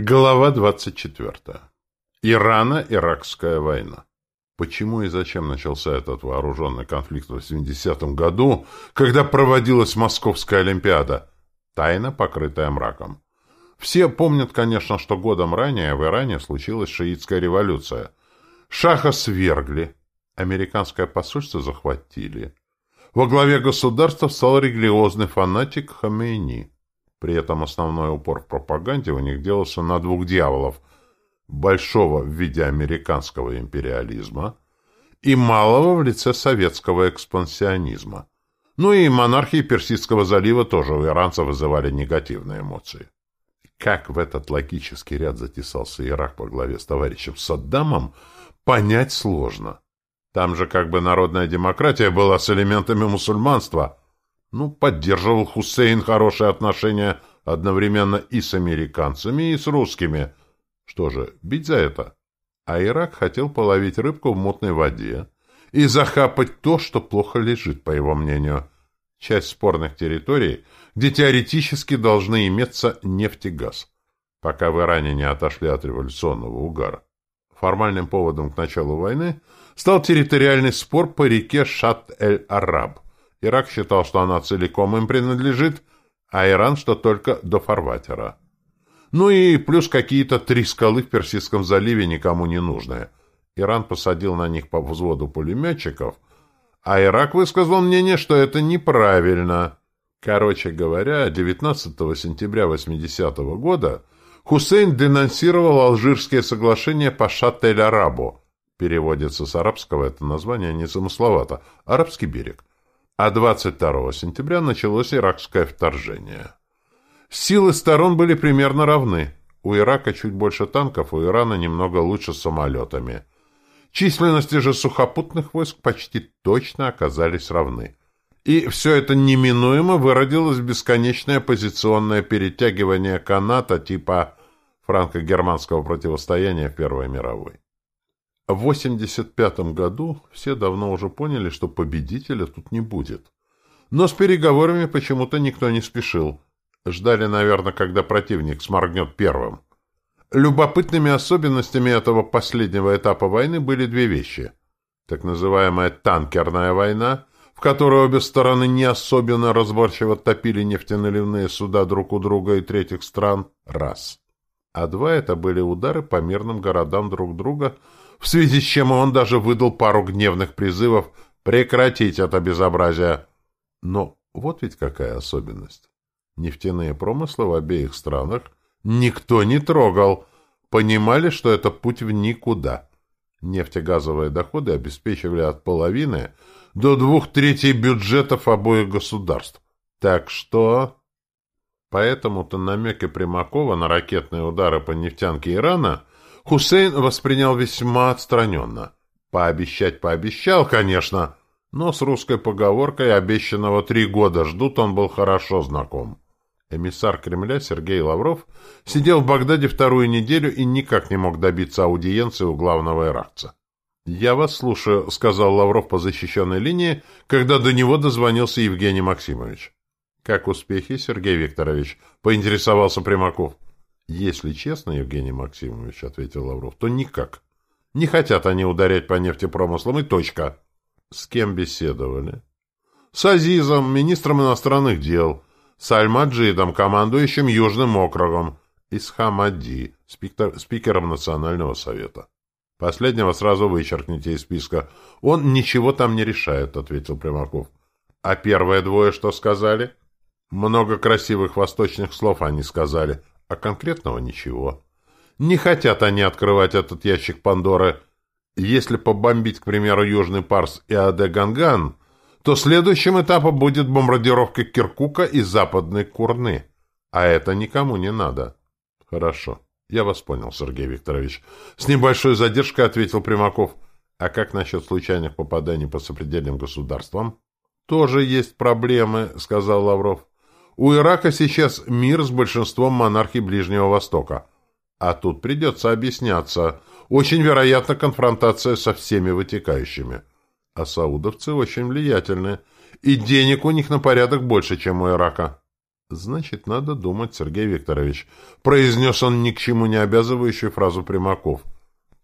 Глава 24. Ирано-Иракская война. Почему и зачем начался этот вооруженный конфликт в 80-м году, когда проводилась Московская Олимпиада? Тайна, покрытая мраком. Все помнят, конечно, что годом ранее в Иране случилась шиитская революция. Шаха свергли, американское посольство захватили. Во главе государства стал религиозный фанатик Хамейни. При этом основной упор в пропаганде у них делался на двух дьяволов – большого в виде американского империализма и малого в лице советского экспансионизма. Ну и монархии Персидского залива тоже у иранцев вызывали негативные эмоции. Как в этот логический ряд затесался Ирак по главе с товарищем Саддамом, понять сложно. Там же как бы народная демократия была с элементами мусульманства – ну, поддерживал Хусейн хорошие отношения одновременно и с американцами, и с русскими. Что же, бить за это? А Ирак хотел половить рыбку в мутной воде и захапать то, что плохо лежит, по его мнению. Часть спорных территорий, где теоретически должны иметься нефть и газ, пока в Иране не отошли от революционного угара. Формальным поводом к началу войны стал территориальный спор по реке Шат-эль-Араб – Ирак считал, что она целиком им принадлежит, а Иран, что только до фарватера. Ну и плюс какие-то три скалы в Персидском заливе никому не нужные. Иран посадил на них по взводу пулеметчиков, а Ирак высказал мнение, что это неправильно. Короче говоря, 19 сентября 80 -го года Хусейн денонсировал Алжирские соглашения по Шат-эль-Арабу. Переводится с арабского это название незамысловато. Арабский берег а 22 сентября началось иракское вторжение. Силы сторон были примерно равны. У Ирака чуть больше танков, у Ирана немного лучше с самолетами. Численности же сухопутных войск почти точно оказались равны. И все это неминуемо выродилось в бесконечное позиционное перетягивание каната типа франко-германского противостояния в Первой мировой. В 85 году все давно уже поняли, что победителя тут не будет. Но с переговорами почему-то никто не спешил. Ждали, наверное, когда противник сморгнет первым. Любопытными особенностями этого последнего этапа войны были две вещи. Так называемая «танкерная война», в которой обе стороны не особенно разборчиво топили нефтеналивные суда друг у друга и третьих стран – раз. А два – это были удары по мирным городам друг друга – в связи с чем он даже выдал пару гневных призывов прекратить это безобразие. Но вот ведь какая особенность. Нефтяные промыслы в обеих странах никто не трогал. Понимали, что это путь в никуда. Нефтегазовые доходы обеспечивали от половины до двух третей бюджетов обоих государств. Так что... Поэтому-то намеки Примакова на ракетные удары по нефтянке Ирана Хусейн воспринял весьма отстраненно. Пообещать пообещал, конечно, но с русской поговоркой «обещанного три года ждут» он был хорошо знаком. Эмиссар Кремля Сергей Лавров сидел в Багдаде вторую неделю и никак не мог добиться аудиенции у главного иракца. «Я вас слушаю», — сказал Лавров по защищенной линии, когда до него дозвонился Евгений Максимович. «Как успехи, Сергей Викторович?» — поинтересовался Примаков. «Если честно, Евгений Максимович, — ответил Лавров, — то никак. Не хотят они ударять по нефтепромыслам и точка». «С кем беседовали?» «С Азизом, министром иностранных дел, с Аль-Маджидом, командующим Южным округом, и с Хамади, спикер, спикером Национального совета». «Последнего сразу вычеркните из списка. Он ничего там не решает», — ответил Примаков. «А первые двое что сказали?» «Много красивых восточных слов они сказали, а конкретного ничего. Не хотят они открывать этот ящик Пандоры. Если побомбить, к примеру, Южный Парс и Аде-Ганган, то следующим этапом будет бомбардировка Киркука и Западной Курны. А это никому не надо. Хорошо. Я вас понял, Сергей Викторович. С небольшой задержкой ответил Примаков. А как насчет случайных попаданий по сопредельным государствам? Тоже есть проблемы, сказал Лавров. У Ирака сейчас мир с большинством монархий Ближнего Востока. А тут придется объясняться. Очень вероятно конфронтация со всеми вытекающими. А саудовцы очень влиятельны. И денег у них на порядок больше, чем у Ирака. Значит, надо думать, Сергей Викторович. Произнес он ни к чему не обязывающую фразу Примаков.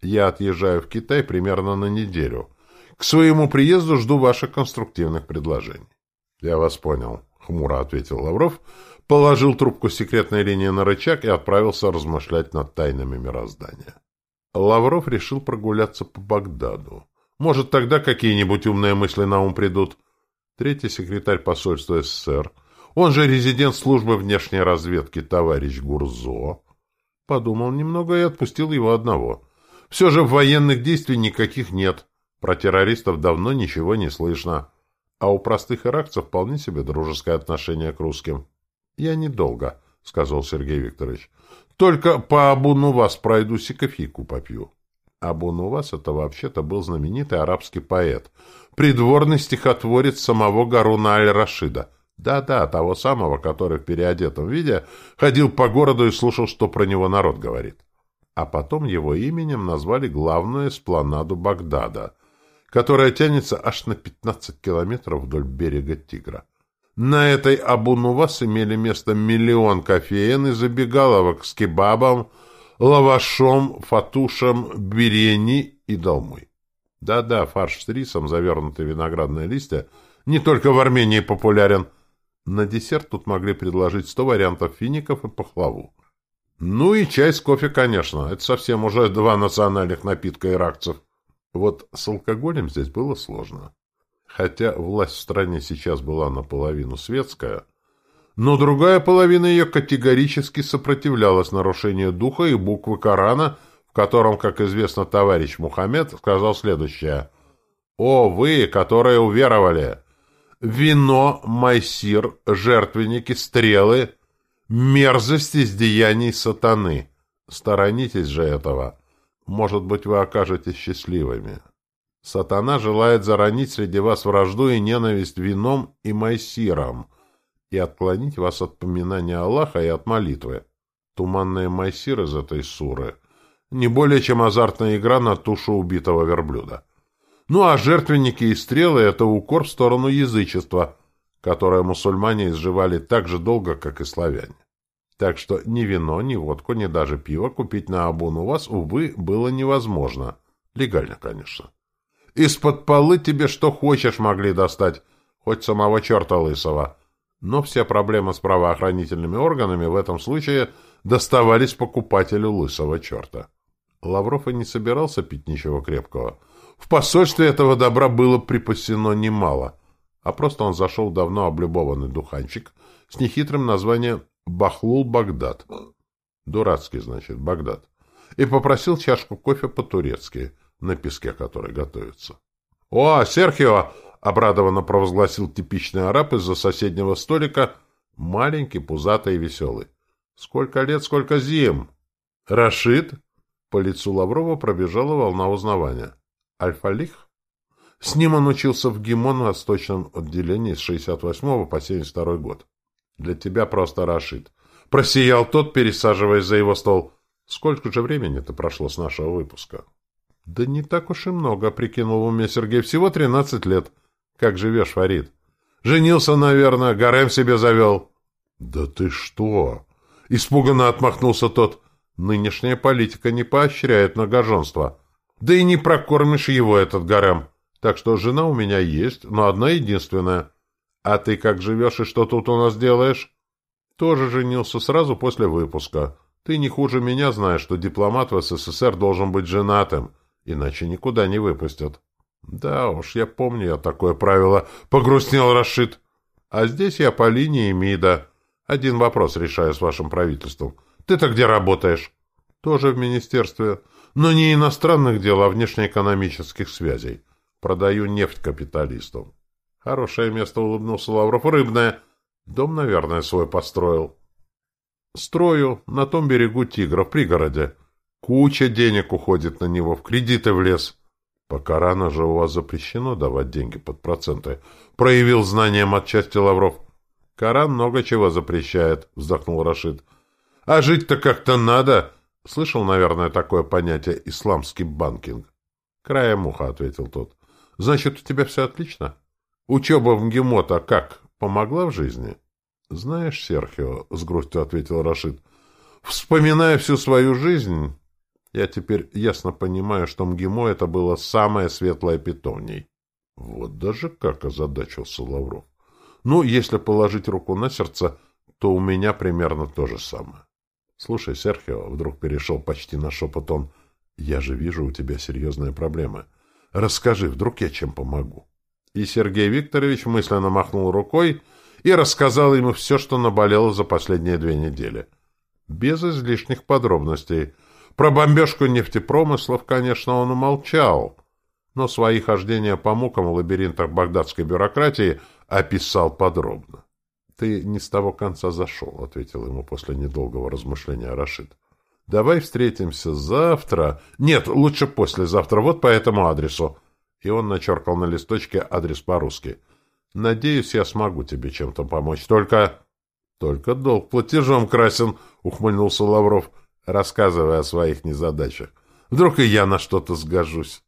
Я отъезжаю в Китай примерно на неделю. К своему приезду жду ваших конструктивных предложений. Я вас понял, хмуро ответил Лавров, положил трубку секретной линии на рычаг и отправился размышлять над тайнами мироздания. Лавров решил прогуляться по Багдаду. Может, тогда какие-нибудь умные мысли на ум придут. Третий секретарь посольства СССР — он же резидент службы внешней разведки товарищ Гурзо. Подумал немного и отпустил его одного. Все же военных действий никаких нет. Про террористов давно ничего не слышно. А у простых иракцев вполне себе дружеское отношение к русским. «Я недолго», — сказал Сергей Викторович. «Только по Абу-Нувас пройдусь и кофейку попью». Абу-Нувас — это вообще-то был знаменитый арабский поэт, придворный стихотворец самого Гаруна аль-Рашида — да-да, того самого, который в переодетом виде ходил по городу и слушал, что про него народ говорит. А потом его именем назвали главную эспланаду Багдада, которая тянется аж на 15 километров вдоль берега Тигра. На этой Абу-Нувас имели место миллион кофеен и забегаловок с кебабом, лавашом, фатушем, бирени и долмой. Да-да, фарш с рисом, завернутый в виноградные листья, не только в Армении популярен – на десерт тут могли предложить сто вариантов фиников и пахлаву. Ну и чай с кофе, конечно. Это совсем уже два национальных напитка иракцев. Вот с алкоголем здесь было сложно. Хотя власть в стране сейчас была наполовину светская, но другая половина ее категорически сопротивлялась нарушению духа и буквы Корана, в котором, как известно, товарищ Мухаммед сказал следующее. «О, вы, которые уверовали! вино, майсир, жертвенники, стрелы, мерзость из деяний сатаны. Сторонитесь же этого. Может быть, вы окажетесь счастливыми. Сатана желает заронить среди вас вражду и ненависть вином и майсиром и отклонить вас от поминания Аллаха и от молитвы. Туманные майсир из этой суры не более чем азартная игра на тушу убитого верблюда. Ну а жертвенники и стрелы — это укор в сторону язычества, которое мусульмане изживали так же долго, как и славяне. Так что ни вино, ни водку, ни даже пиво купить на Абун у вас, увы, было невозможно. Легально, конечно. Из-под полы тебе что хочешь могли достать, хоть самого черта лысого. Но все проблемы с правоохранительными органами в этом случае доставались покупателю лысого черта. Лавров и не собирался пить ничего крепкого — в посольстве этого добра было припасено немало, а просто он зашел в давно облюбованный духанчик с нехитрым названием «Бахлул-Багдад». Дурацкий, значит, Багдад. И попросил чашку кофе по-турецки, на песке который готовится. «О, Серхио!» — обрадованно провозгласил типичный араб из-за соседнего столика, маленький, пузатый и веселый. «Сколько лет, сколько зим!» «Рашид?» По лицу Лаврова пробежала волна узнавания. Альфа-Лих? С ним он учился в ГИМОН в восточном отделении с 68 по 72 год. Для тебя просто Рашид. Просиял тот, пересаживаясь за его стол. Сколько же времени-то прошло с нашего выпуска? Да не так уж и много, прикинул уме Сергей. Всего 13 лет. Как живешь, Фарид? Женился, наверное, гарем себе завел. Да ты что? Испуганно отмахнулся тот. Нынешняя политика не поощряет многоженство. Да и не прокормишь его, этот гарем. Так что жена у меня есть, но одна единственная. А ты как живешь и что тут у нас делаешь? Тоже женился сразу после выпуска. Ты не хуже меня знаешь, что дипломат в СССР должен быть женатым, иначе никуда не выпустят. Да уж, я помню я такое правило, погрустнел Рашид. А здесь я по линии МИДа. Один вопрос решаю с вашим правительством. Ты-то где работаешь? Тоже в министерстве. Но не иностранных дел, а внешнеэкономических связей. Продаю нефть капиталистам. Хорошее место, улыбнулся Лавров. Рыбное. Дом, наверное, свой построил. Строю на том берегу Тигра, в пригороде. Куча денег уходит на него, в кредиты влез. Пока рано же у вас запрещено давать деньги под проценты. Проявил знанием отчасти Лавров. Коран много чего запрещает, вздохнул Рашид. А жить-то как-то надо. Слышал, наверное, такое понятие «исламский банкинг». «Краем уха», — ответил тот. «Значит, у тебя все отлично? Учеба в МГИМО-то как, помогла в жизни?» Знаешь, Серхио, — с грустью ответил Рашид, — вспоминая всю свою жизнь, я теперь ясно понимаю, что МГИМО это было самое светлое питомней. Вот даже как озадачился Лавров. Ну, если положить руку на сердце, то у меня примерно то же самое. Слушай, Серхио, вдруг перешел почти на шепот он, я же вижу у тебя серьезные проблемы. Расскажи, вдруг я чем помогу. И Сергей Викторович мысленно махнул рукой и рассказал ему все, что наболело за последние две недели. Без излишних подробностей. Про бомбежку нефтепромыслов, конечно, он умолчал, но свои хождения по мукам в лабиринтах багдадской бюрократии описал подробно. — Ты не с того конца зашел, — ответил ему после недолгого размышления Рашид. — Давай встретимся завтра. Нет, лучше послезавтра, вот по этому адресу. И он начеркал на листочке адрес по-русски. — Надеюсь, я смогу тебе чем-то помочь. Только... — Только долг платежом красен, — ухмыльнулся Лавров, рассказывая о своих незадачах. — Вдруг и я на что-то сгожусь.